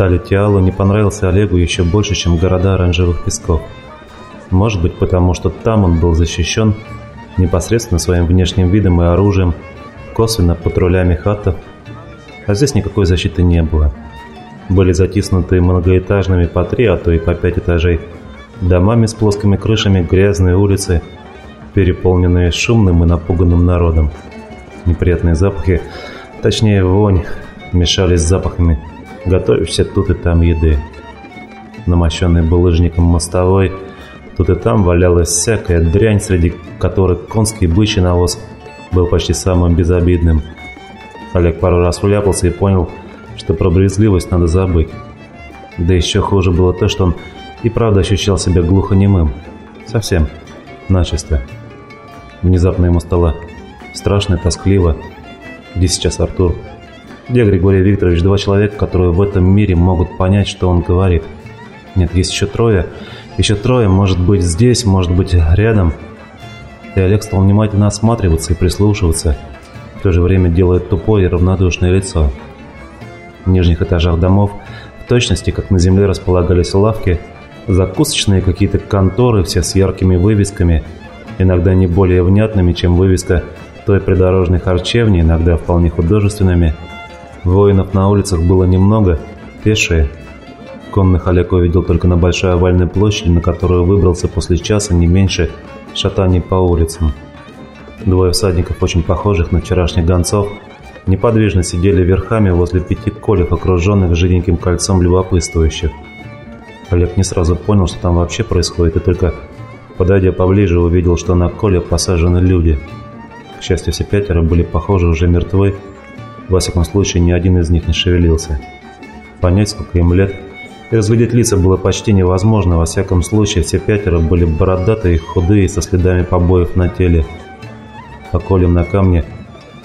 Талитиалу не понравился Олегу еще больше, чем города оранжевых песков. Может быть, потому что там он был защищен непосредственно своим внешним видом и оружием, косвенно патрулями хатов, а здесь никакой защиты не было. Были затиснуты многоэтажными по три, а то и по пять этажей, домами с плоскими крышами, грязные улицы, переполненные шумным и напуганным народом. Неприятные запахи, точнее вонь, мешались с запахами готовящейся тут и там еды. Намощенный булыжником мостовой, тут и там валялась всякая дрянь, среди которой конский бычий навоз был почти самым безобидным. Олег пару раз вляпался и понял, что про брезгливость надо забыть. Да еще хуже было то, что он и правда ощущал себя глухонемым. Совсем. Начисто. Внезапно ему стало страшно и тоскливо. Где сейчас Артур? Где Григорий Викторович? Два человека, которые в этом мире могут понять, что он говорит. Нет, есть еще трое. Еще трое, может быть здесь, может быть рядом. И Олег стал внимательно осматриваться и прислушиваться, в то же время делая тупое и равнодушное лицо. В нижних этажах домов, в точности, как на земле располагались лавки, закусочные какие-то конторы, все с яркими вывесками, иногда не более внятными, чем вывеска той придорожной харчевни, иногда вполне художественными. Воинов на улицах было немного, пешие. Конных Олег увидел только на большой овальной площади, на которую выбрался после часа не меньше шатаний по улицам. Двое всадников, очень похожих на вчерашних гонцов, неподвижно сидели верхами возле пяти колев, окруженных жиденьким кольцом любопытствующих. Олег не сразу понял, что там вообще происходит, и только, подойдя поближе, увидел, что на коле посажены люди. К счастью, все пятеро были, похожи уже мертвы, во всяком случае, ни один из них не шевелился. Понять, сколько им лет, и разглядеть лица было почти невозможно, во всяком случае, все пятеро были бородатые, худые, со следами побоев на теле. По колям на камне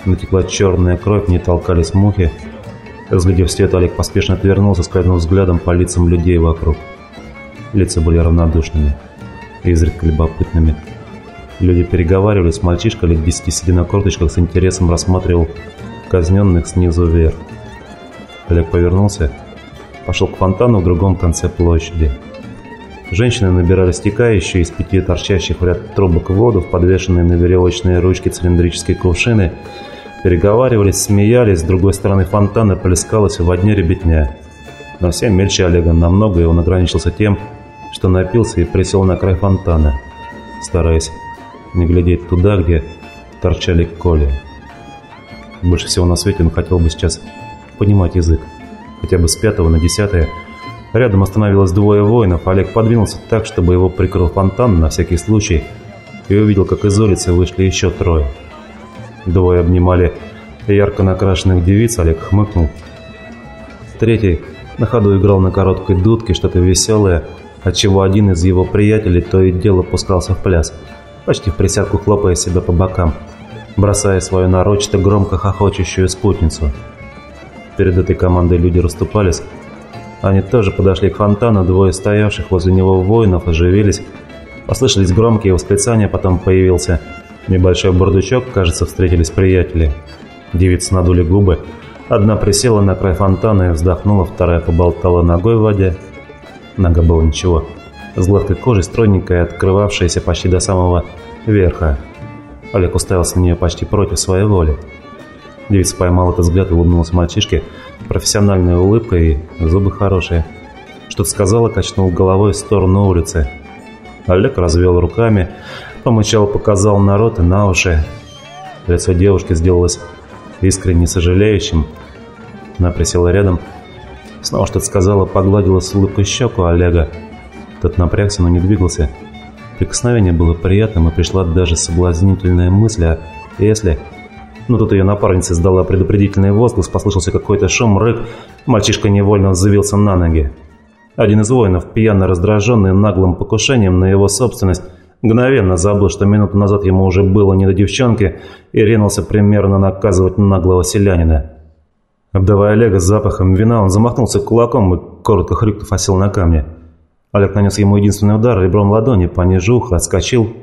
натекла черная кровь, не толкались мухи. Разглядев свет, Олег поспешно отвернулся, скользнув взглядом по лицам людей вокруг. Лица были равнодушными, изредка любопытными. Люди переговаривались, мальчишка лет десяти сидя на корточках с интересом рассматривал казненных снизу вверх. Олег повернулся, пошел к фонтану в другом конце площади. Женщины набирали стекающие из пяти торчащих в ряд трубок воду в подвешенные на веревочные ручки цилиндрические кувшины, переговаривались, смеялись, с другой стороны фонтана плескалась в одне ребятня. Но всем мельче Олега намного, и он ограничился тем, что напился и присел на край фонтана, стараясь не глядеть туда, где торчали коли. Больше всего на свете он хотел бы сейчас понимать язык, хотя бы с пятого на десятое. Рядом остановилось двое воинов, Олег подвинулся так, чтобы его прикрыл фонтан на всякий случай, и увидел, как из улицы вышли еще трое. Двое обнимали ярко накрашенных девиц, Олег хмыкнул. Третий на ходу играл на короткой дудке что-то веселое, отчего один из его приятелей то и дело пускался в пляс, почти в присядку хлопая себя по бокам бросая свою нарочито громко хохочущую спутницу. Перед этой командой люди расступались. Они тоже подошли к фонтану, двое стоявших возле него воинов оживились. Послышались громкие восклицания, потом появился небольшой бурдучок, кажется, встретились приятели. Девицы надули губы. Одна присела на край фонтана и вздохнула, вторая поболтала ногой в воде. Нога была ничего. С гладкой кожей, стройненькая, открывавшаяся почти до самого верха. Олег уставился на нее почти против своей воли. Девица поймала этот взгляд и улыбнулась мальчишке профессиональной улыбкой и зубы хорошие. Что-то сказала, качнул головой в сторону улицы. Олег развел руками, помычал, показал народ и на уши. Лицо девушки сделалось искренне сожалеющим. Она присела рядом, снова что-то сказала, погладила с улыбкой щеку Олега. Тот напрягся, но не двигался. Прикосновение было приятным, и пришла даже соблазнительная мысль, а если... Ну тут ее напарница издала предупредительный возглас, послышался какой-то шум, рык, мальчишка невольно взвился на ноги. Один из воинов, пьяно раздраженный наглым покушением на его собственность, мгновенно забыл, что минуту назад ему уже было не до девчонки, и ринулся примерно наказывать наглого селянина. Обдавая Олега запахом вина, он замахнулся кулаком и, коротко хрюкнув, осел на камне. Олег нанес ему единственный удар ребром ладони, пониже уха, отскочил.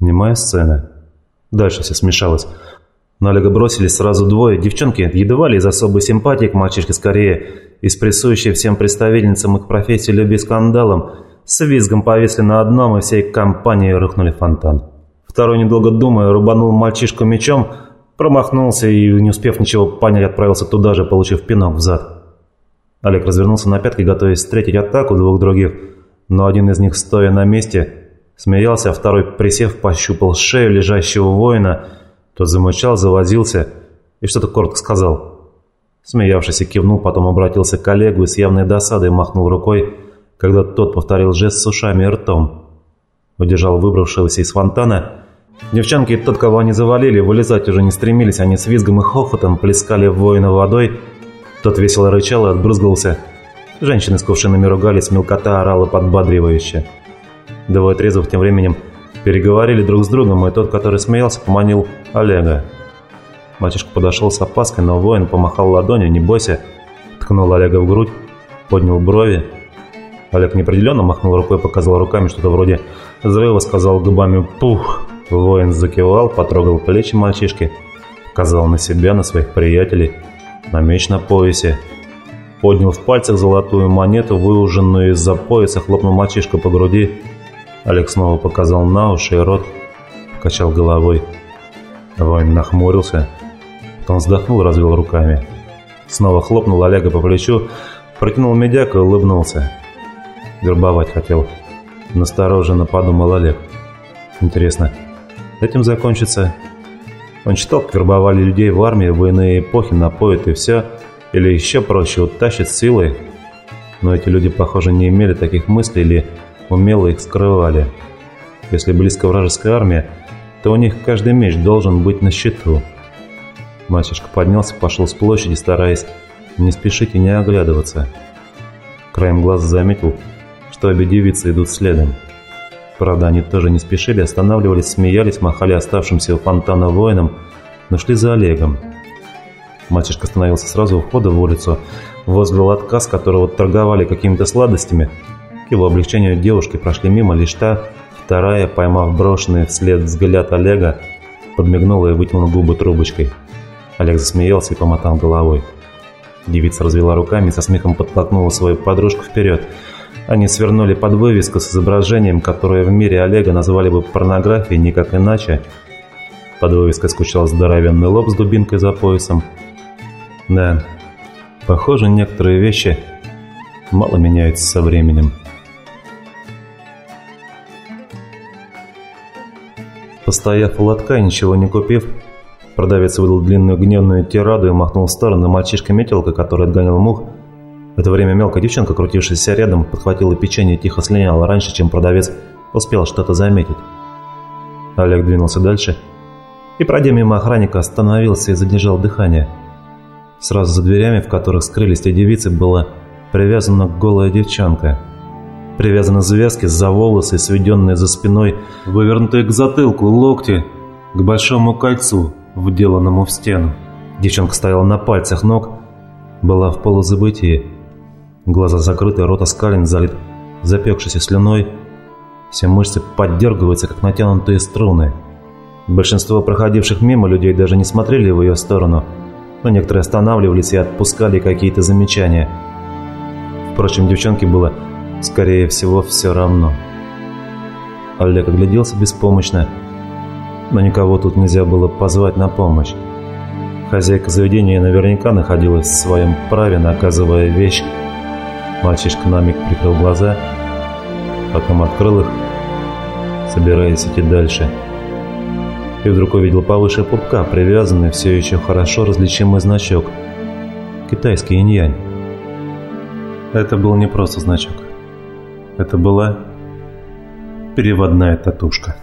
Немая сцена. Дальше все смешалось. На Олега бросились сразу двое. Девчонки едва ли из особой симпатии к мальчишке скорее и с присущей всем представительницам их профессии любви скандалом, с визгом повисли на одном и всей компанией рухнули фонтан. Второй, недолго думая, рубанул мальчишку мечом, промахнулся и, не успев ничего понять, отправился туда же, получив пинок в зад. Олег развернулся на пятки, готовясь встретить атаку двух других, но один из них, стоя на месте, смеялся, а второй, присев, пощупал шею лежащего воина, тот замычал, завозился и что-то коротко сказал. Смеявшись и кивнул, потом обратился к коллегу и с явной досадой махнул рукой, когда тот повторил жест с ушами и ртом. Удержал выбравшегося из фонтана. Девчонки, тот, кого они завалили, вылезать уже не стремились, они с визгом и хохотом плескали воина водой, тот весело рычал и отбрызгался. Женщины с кувшинами ругались, мелкота орала подбадривающе. Двое трезвых тем временем переговорили друг с другом, и тот, который смеялся, поманил Олега. Мальчишка подошел с опаской, но воин помахал ладонью, не бойся, ткнул Олега в грудь, поднял брови. Олег неопределенно махнул рукой, показал руками что-то вроде взрыва, сказал губами «пух». Воин закивал, потрогал плечи мальчишки, показал на себя, на своих приятелей – на меч на поясе. Поднял в пальцах золотую монету, выуженную из-за пояса, хлопнул мальчишку по груди. Олег снова показал на уши и рот, качал головой. Воин нахмурился, потом вздохнул, развел руками. Снова хлопнул Олега по плечу, протянул медяк и улыбнулся. Вербовать хотел. Настороженно подумал Олег. Интересно, этим закончится он читал, как вербовали людей в армии в иные эпохи, напоят и все, или еще проще, утащат силой. Но эти люди, похоже, не имели таких мыслей или умело их скрывали. Если близко вражеская армия, то у них каждый меч должен быть на счету. Мальчишка поднялся, пошел с площади, стараясь не спешить и не оглядываться. Краем глаза заметил, что обе девицы идут следом. Правда, они тоже не спешили, останавливались, смеялись, махали оставшимся у фонтана воинам, но шли за Олегом. Мальчишка остановился сразу у входа в улицу, возле лотка, с которого торговали какими-то сладостями. К его облегчению девушки прошли мимо, лишь та, вторая, поймав брошенный вслед взгляд Олега, подмигнула и вытянула губы трубочкой. Олег засмеялся и помотал головой. Девица развела руками со смехом подтолкнула свою подружку вперед – они свернули под вывеску с изображением, которое в мире Олега назвали бы порнографией никак иначе. Под вывеской скучал здоровенный лоб с дубинкой за поясом. Да, похоже, некоторые вещи мало меняются со временем. Постояв у лотка и ничего не купив, продавец выдал длинную гневную тираду и махнул в сторону мальчишка-метелка, который отгонял мух, в это время мелкая девчонка, крутившаяся рядом, подхватила печенье и тихо слиняла раньше, чем продавец успел что-то заметить. Олег двинулся дальше и, пройдя мимо охранника, остановился и задержал дыхание. Сразу за дверями, в которых скрылись те девицы, была привязана голая девчонка. Привязаны завязки за волосы, сведенные за спиной, вывернутые к затылку, локти, к большому кольцу, вделанному в стену. Девчонка стояла на пальцах ног, была в полузабытии. Глаза закрыты, рот оскален, залит запекшейся слюной. Все мышцы поддергиваются, как натянутые струны. Большинство проходивших мимо людей даже не смотрели в ее сторону, но некоторые останавливались и отпускали какие-то замечания. Впрочем, девчонке было, скорее всего, все равно. Олег огляделся беспомощно, но никого тут нельзя было позвать на помощь. Хозяйка заведения наверняка находилась в своем праве, наказывая вещь, Мальчишка на миг прикрыл глаза, потом открыл их, собираясь идти дальше. И вдруг увидел повыше пупка, привязанный все еще хорошо различимый значок. Китайский инь-янь. Это был не просто значок. Это была переводная татушка.